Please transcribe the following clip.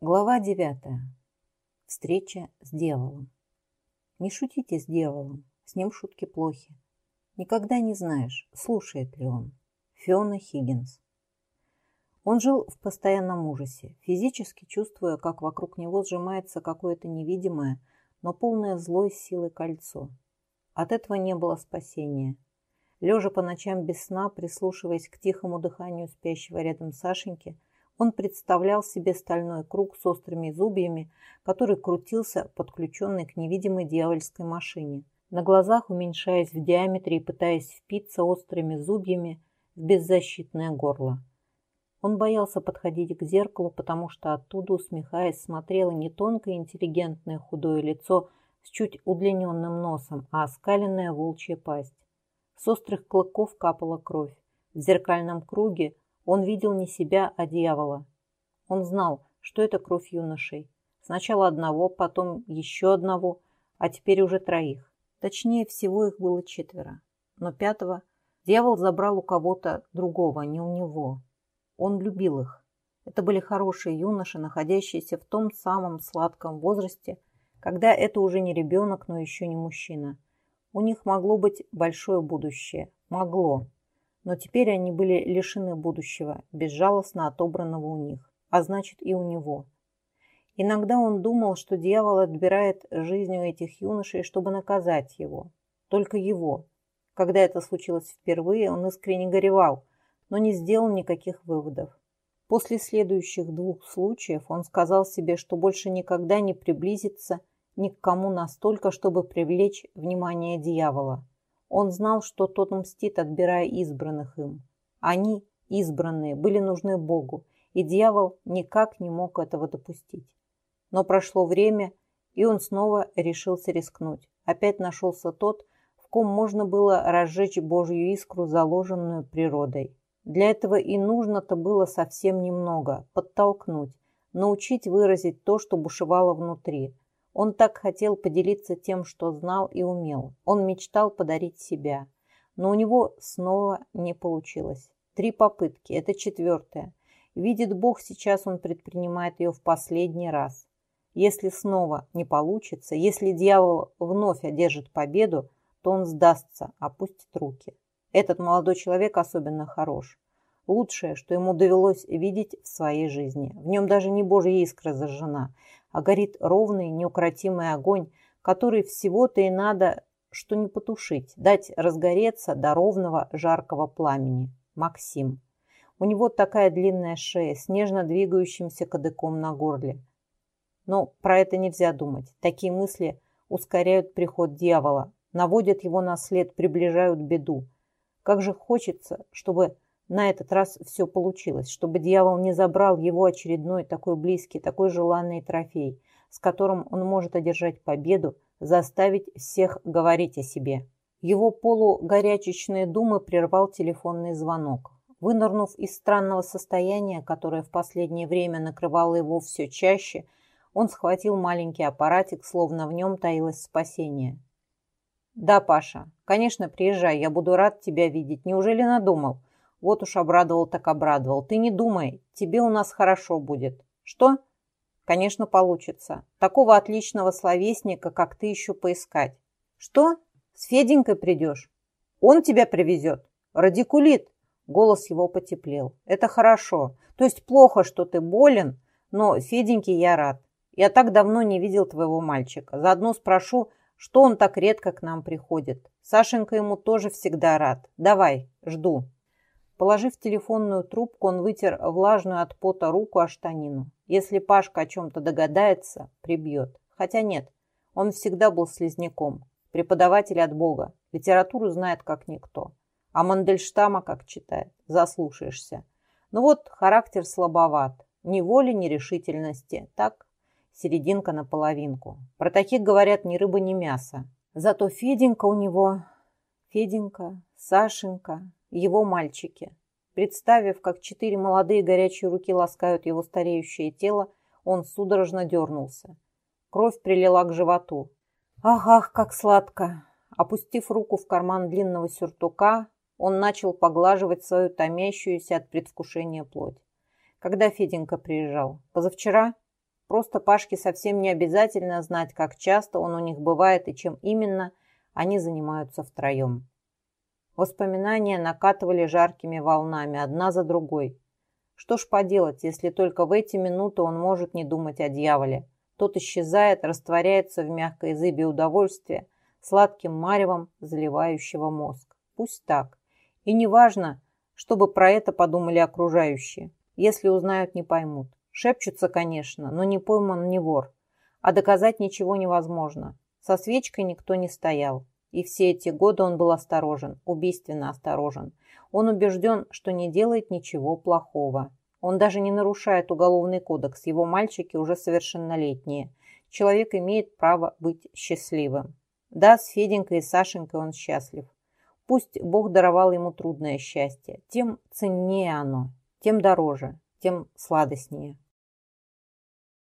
Глава девятая. Встреча с дьяволом. Не шутите с дьяволом, с ним шутки плохи. Никогда не знаешь, слушает ли он. Фиона Хиггинс. Он жил в постоянном ужасе, физически чувствуя, как вокруг него сжимается какое-то невидимое, но полное злой силы кольцо. От этого не было спасения. Лежа по ночам без сна, прислушиваясь к тихому дыханию спящего рядом Сашеньки, он представлял себе стальной круг с острыми зубьями, который крутился, подключенный к невидимой дьявольской машине. На глазах уменьшаясь в диаметре и пытаясь впиться острыми зубьями в беззащитное горло. Он боялся подходить к зеркалу, потому что оттуда, усмехаясь, смотрело не тонкое интеллигентное худое лицо с чуть удлиненным носом, а оскаленная волчья пасть. С острых клыков капала кровь. В зеркальном круге он видел не себя, а дьявола. Он знал, что это кровь юношей. Сначала одного, потом еще одного, а теперь уже троих. Точнее всего их было четверо. Но пятого дьявол забрал у кого-то другого, не у него. Он любил их. Это были хорошие юноши, находящиеся в том самом сладком возрасте, когда это уже не ребенок, но еще не мужчина. У них могло быть большое будущее. Могло но теперь они были лишены будущего, безжалостно отобранного у них, а значит и у него. Иногда он думал, что дьявол отбирает жизнь у этих юношей, чтобы наказать его. Только его. Когда это случилось впервые, он искренне горевал, но не сделал никаких выводов. После следующих двух случаев он сказал себе, что больше никогда не приблизится ни к кому настолько, чтобы привлечь внимание дьявола. Он знал, что тот мстит, отбирая избранных им. Они, избранные, были нужны Богу, и дьявол никак не мог этого допустить. Но прошло время, и он снова решился рискнуть. Опять нашелся тот, в ком можно было разжечь Божью искру, заложенную природой. Для этого и нужно-то было совсем немного – подтолкнуть, научить выразить то, что бушевало внутри – он так хотел поделиться тем, что знал и умел. Он мечтал подарить себя. Но у него снова не получилось. Три попытки, это четвертая. Видит Бог, сейчас он предпринимает ее в последний раз. Если снова не получится, если дьявол вновь одержит победу, то он сдастся, опустит руки. Этот молодой человек особенно хорош. Лучшее, что ему довелось видеть в своей жизни. В нем даже не божья искра зажжена – а горит ровный, неукротимый огонь, который всего-то и надо, что не потушить, дать разгореться до ровного жаркого пламени. Максим. У него такая длинная шея с нежно двигающимся кадыком на горле. Но про это нельзя думать. Такие мысли ускоряют приход дьявола, наводят его на след, приближают беду. Как же хочется, чтобы на этот раз все получилось, чтобы дьявол не забрал его очередной такой близкий, такой желанный трофей, с которым он может одержать победу, заставить всех говорить о себе. Его полугорячечные думы прервал телефонный звонок. Вынырнув из странного состояния, которое в последнее время накрывало его все чаще, он схватил маленький аппаратик, словно в нем таилось спасение. «Да, Паша, конечно, приезжай, я буду рад тебя видеть. Неужели надумал?» Вот уж обрадовал так обрадовал. Ты не думай, тебе у нас хорошо будет. Что? Конечно, получится. Такого отличного словесника, как ты, еще поискать. Что? С Феденькой придешь? Он тебя привезет? Радикулит. Голос его потеплел. Это хорошо. То есть плохо, что ты болен, но Феденьке я рад. Я так давно не видел твоего мальчика. Заодно спрошу, что он так редко к нам приходит. Сашенька ему тоже всегда рад. Давай, жду. Положив телефонную трубку, он вытер влажную от пота руку о штанину. Если Пашка о чем-то догадается, прибьет. Хотя нет, он всегда был слизняком. Преподаватель от Бога. Литературу знает как никто. А Мандельштама как читает. Заслушаешься. Ну вот, характер слабоват. Ни воли, ни решительности. Так, серединка на половинку. Про таких говорят ни рыба, ни мясо. Зато Феденька у него... Феденька, Сашенька, его мальчики. Представив, как четыре молодые горячие руки ласкают его стареющее тело, он судорожно дернулся. Кровь прилила к животу. Ах, ах, как сладко! Опустив руку в карман длинного сюртука, он начал поглаживать свою томящуюся от предвкушения плоть. Когда Феденька приезжал? Позавчера? Просто Пашке совсем не обязательно знать, как часто он у них бывает и чем именно они занимаются втроем. Воспоминания накатывали жаркими волнами, одна за другой. Что ж поделать, если только в эти минуты он может не думать о дьяволе. Тот исчезает, растворяется в мягкой зыбе удовольствия, сладким маревом, заливающего мозг. Пусть так. И неважно, чтобы про это подумали окружающие. Если узнают, не поймут. Шепчутся, конечно, но не пойман не вор. А доказать ничего невозможно. Со свечкой никто не стоял. И все эти годы он был осторожен, убийственно осторожен. Он убежден, что не делает ничего плохого. Он даже не нарушает уголовный кодекс, его мальчики уже совершеннолетние. Человек имеет право быть счастливым. Да, с Феденькой и Сашенькой он счастлив. Пусть Бог даровал ему трудное счастье, тем ценнее оно, тем дороже, тем сладостнее.